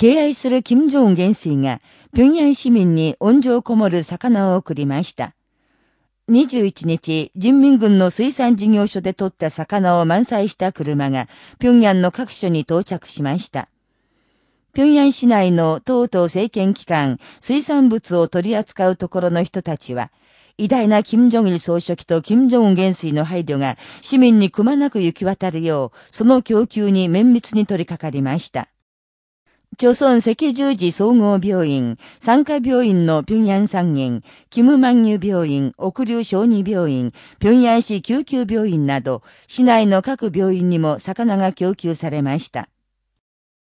敬愛する金正恩元帥が、平壌市民に温情こもる魚を送りました。21日、人民軍の水産事業所で取った魚を満載した車が、平壌の各所に到着しました。平壌市内の党と政権機関、水産物を取り扱うところの人たちは、偉大な金正日総書記と金正恩元帥の配慮が市民にくまなく行き渡るよう、その供給に綿密に取り掛かりました。朝鮮赤十字総合病院、産科病院の平壌産院、キムマンニュ病院、奥流小児病院、平壌市救急病院など、市内の各病院にも魚が供給されました。